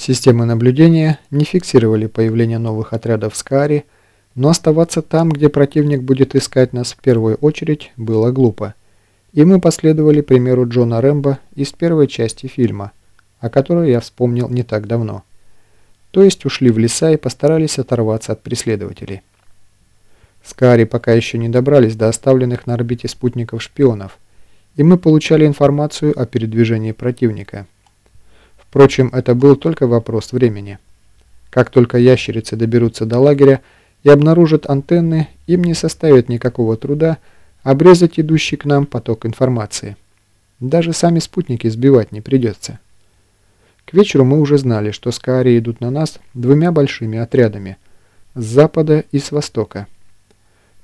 Системы наблюдения не фиксировали появление новых отрядов Скари, но оставаться там, где противник будет искать нас в первую очередь, было глупо. И мы последовали примеру Джона Рэмбо из первой части фильма, о которой я вспомнил не так давно. То есть ушли в леса и постарались оторваться от преследователей. Скари пока еще не добрались до оставленных на орбите спутников шпионов, и мы получали информацию о передвижении противника. Впрочем, это был только вопрос времени. Как только ящерицы доберутся до лагеря и обнаружат антенны, им не составит никакого труда обрезать идущий к нам поток информации. Даже сами спутники сбивать не придется. К вечеру мы уже знали, что скари идут на нас двумя большими отрядами – с запада и с востока.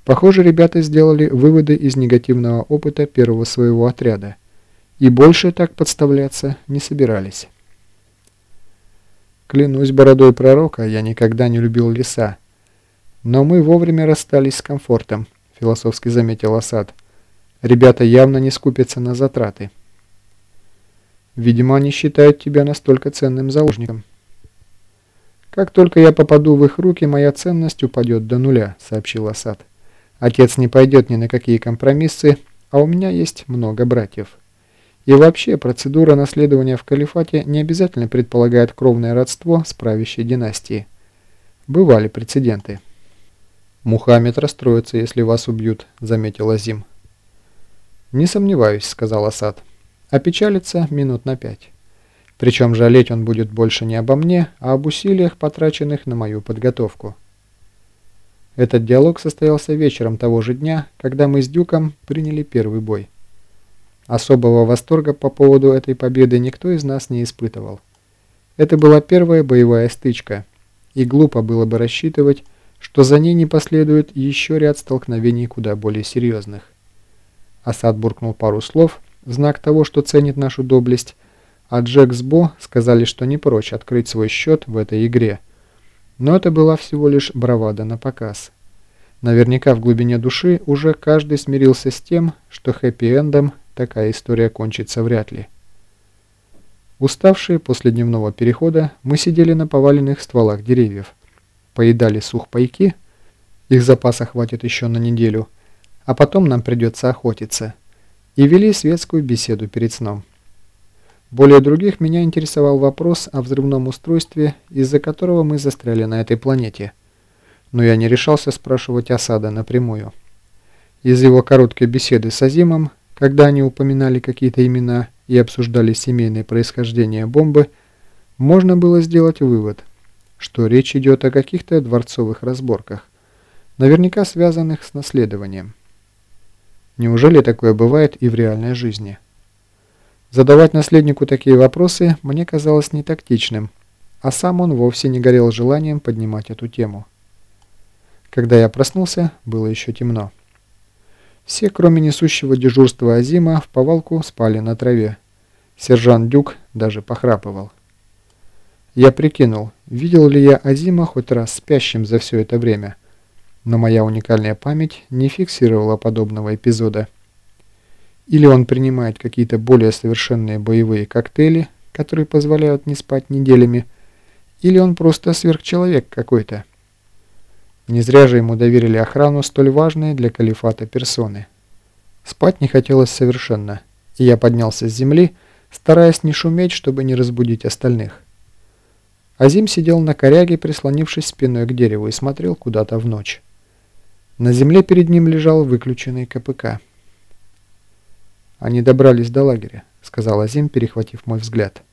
Похоже, ребята сделали выводы из негативного опыта первого своего отряда и больше так подставляться не собирались. Клянусь бородой пророка, я никогда не любил леса. Но мы вовремя расстались с комфортом, философски заметил Асад. Ребята явно не скупятся на затраты. Видимо, они считают тебя настолько ценным заложником. Как только я попаду в их руки, моя ценность упадет до нуля, сообщил Асад. Отец не пойдет ни на какие компромиссы, а у меня есть много братьев. И вообще, процедура наследования в калифате не обязательно предполагает кровное родство с правящей династией. Бывали прецеденты. «Мухаммед расстроится, если вас убьют», — заметил Азим. «Не сомневаюсь», — сказал Асад. «Опечалится минут на пять. Причем жалеть он будет больше не обо мне, а об усилиях, потраченных на мою подготовку». Этот диалог состоялся вечером того же дня, когда мы с Дюком приняли первый бой. Особого восторга по поводу этой победы никто из нас не испытывал. Это была первая боевая стычка, и глупо было бы рассчитывать, что за ней не последует еще ряд столкновений куда более серьезных. Асад буркнул пару слов знак того, что ценит нашу доблесть, а Джек с Бо сказали, что не прочь открыть свой счет в этой игре. Но это была всего лишь бравада на показ. Наверняка в глубине души уже каждый смирился с тем, что хэппи-эндом такая история кончится вряд ли. Уставшие после дневного перехода, мы сидели на поваленных стволах деревьев, поедали сухпайки, их запаса хватит еще на неделю, а потом нам придется охотиться, и вели светскую беседу перед сном. Более других меня интересовал вопрос о взрывном устройстве, из-за которого мы застряли на этой планете, но я не решался спрашивать Асада напрямую. Из его короткой беседы с Азимом когда они упоминали какие-то имена и обсуждали семейное происхождение бомбы, можно было сделать вывод, что речь идет о каких-то дворцовых разборках, наверняка связанных с наследованием. Неужели такое бывает и в реальной жизни? Задавать наследнику такие вопросы мне казалось нетактичным, а сам он вовсе не горел желанием поднимать эту тему. Когда я проснулся, было еще темно. Все, кроме несущего дежурства Азима, в повалку спали на траве. Сержант Дюк даже похрапывал. Я прикинул, видел ли я Азима хоть раз спящим за все это время, но моя уникальная память не фиксировала подобного эпизода. Или он принимает какие-то более совершенные боевые коктейли, которые позволяют не спать неделями, или он просто сверхчеловек какой-то. Не зря же ему доверили охрану столь важной для калифата персоны. Спать не хотелось совершенно, и я поднялся с земли, стараясь не шуметь, чтобы не разбудить остальных. Азим сидел на коряге, прислонившись спиной к дереву, и смотрел куда-то в ночь. На земле перед ним лежал выключенный КПК. «Они добрались до лагеря», — сказал Азим, перехватив мой взгляд.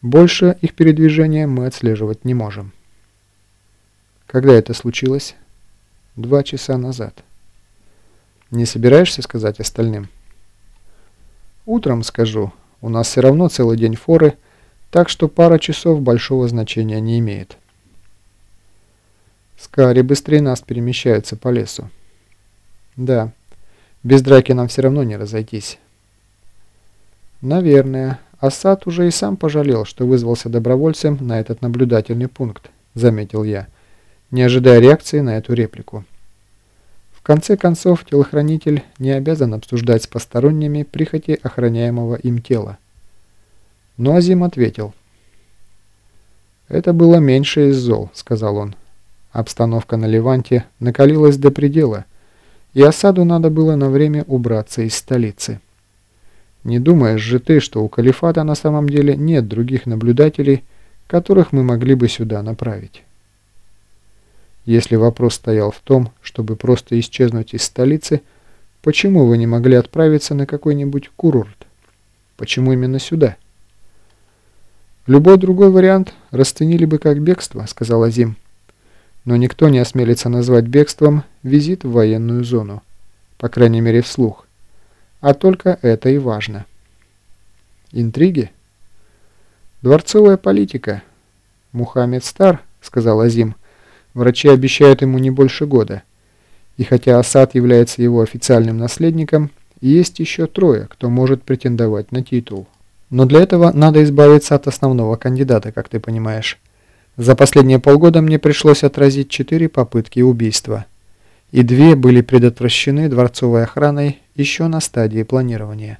«Больше их передвижения мы отслеживать не можем». Когда это случилось? Два часа назад. Не собираешься сказать остальным? Утром скажу. У нас все равно целый день форы, так что пара часов большого значения не имеет. Скари быстрее нас перемещаются по лесу. Да, без драки нам все равно не разойтись. Наверное. Асад уже и сам пожалел, что вызвался добровольцем на этот наблюдательный пункт, заметил я не ожидая реакции на эту реплику. В конце концов, телохранитель не обязан обсуждать с посторонними прихоти охраняемого им тела. Но Азим ответил. «Это было меньше из зол», — сказал он. Обстановка на Леванте накалилась до предела, и осаду надо было на время убраться из столицы. Не думаешь же ты, что у Калифата на самом деле нет других наблюдателей, которых мы могли бы сюда направить? Если вопрос стоял в том, чтобы просто исчезнуть из столицы, почему вы не могли отправиться на какой-нибудь курорт? Почему именно сюда? Любой другой вариант расценили бы как бегство, сказал Азим. Но никто не осмелится назвать бегством визит в военную зону, по крайней мере вслух. А только это и важно. Интриги? Дворцовая политика. Мухаммед стар, сказал Азим. Врачи обещают ему не больше года. И хотя Асад является его официальным наследником, есть еще трое, кто может претендовать на титул. Но для этого надо избавиться от основного кандидата, как ты понимаешь. За последние полгода мне пришлось отразить четыре попытки убийства. И две были предотвращены дворцовой охраной еще на стадии планирования.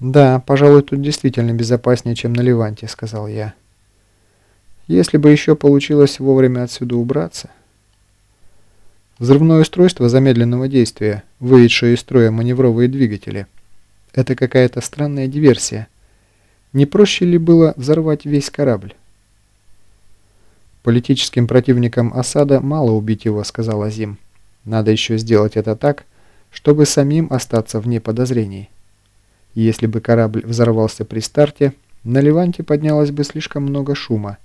«Да, пожалуй, тут действительно безопаснее, чем на Ливанте», — сказал я. «Если бы еще получилось вовремя отсюда убраться...» Взрывное устройство замедленного действия, выведшее из строя маневровые двигатели — это какая-то странная диверсия. Не проще ли было взорвать весь корабль? Политическим противникам осада мало убить его, сказал Азим. Надо еще сделать это так, чтобы самим остаться вне подозрений. Если бы корабль взорвался при старте, на Леванте поднялось бы слишком много шума.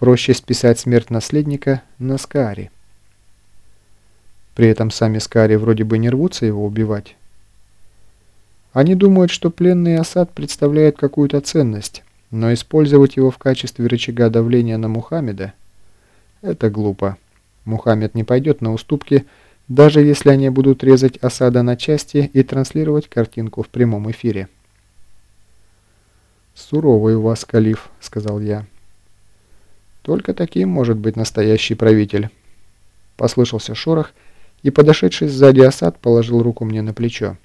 Проще списать смерть наследника на Скаари. При этом сами Скаари вроде бы не рвутся его убивать. Они думают, что пленный осад представляет какую-то ценность, но использовать его в качестве рычага давления на Мухаммеда – это глупо. Мухаммед не пойдет на уступки, даже если они будут резать осада на части и транслировать картинку в прямом эфире. «Суровый у вас, Калиф», — сказал я. «Только таким может быть настоящий правитель». Послышался шорох, и подошедший сзади осад положил руку мне на плечо.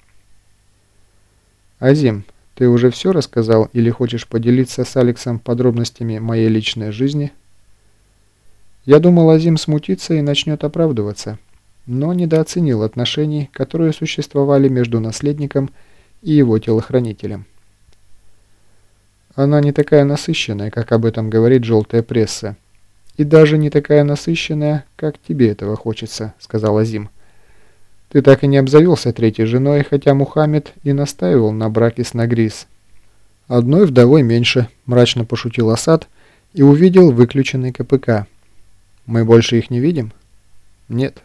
«Азим, ты уже все рассказал или хочешь поделиться с Алексом подробностями моей личной жизни?» Я думал, Азим смутится и начнет оправдываться, но недооценил отношений, которые существовали между наследником и его телохранителем. Она не такая насыщенная, как об этом говорит желтая пресса. И даже не такая насыщенная, как тебе этого хочется, сказал Азим. Ты так и не обзавелся третьей женой, хотя Мухаммед и настаивал на браке с Нагрис. Одной вдовой меньше, мрачно пошутил Асад и увидел выключенный КПК. Мы больше их не видим? Нет.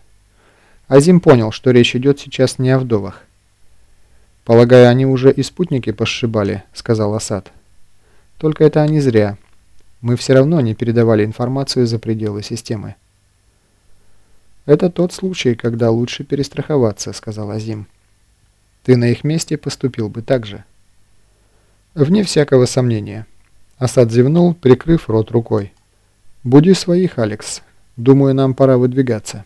Азим понял, что речь идет сейчас не о вдовах. «Полагаю, они уже и спутники пошибали», — сказал Асад. «Только это они зря. Мы все равно не передавали информацию за пределы системы». «Это тот случай, когда лучше перестраховаться», — сказал Азим. «Ты на их месте поступил бы так же». «Вне всякого сомнения». Асад зевнул, прикрыв рот рукой. «Буди своих, Алекс. Думаю, нам пора выдвигаться».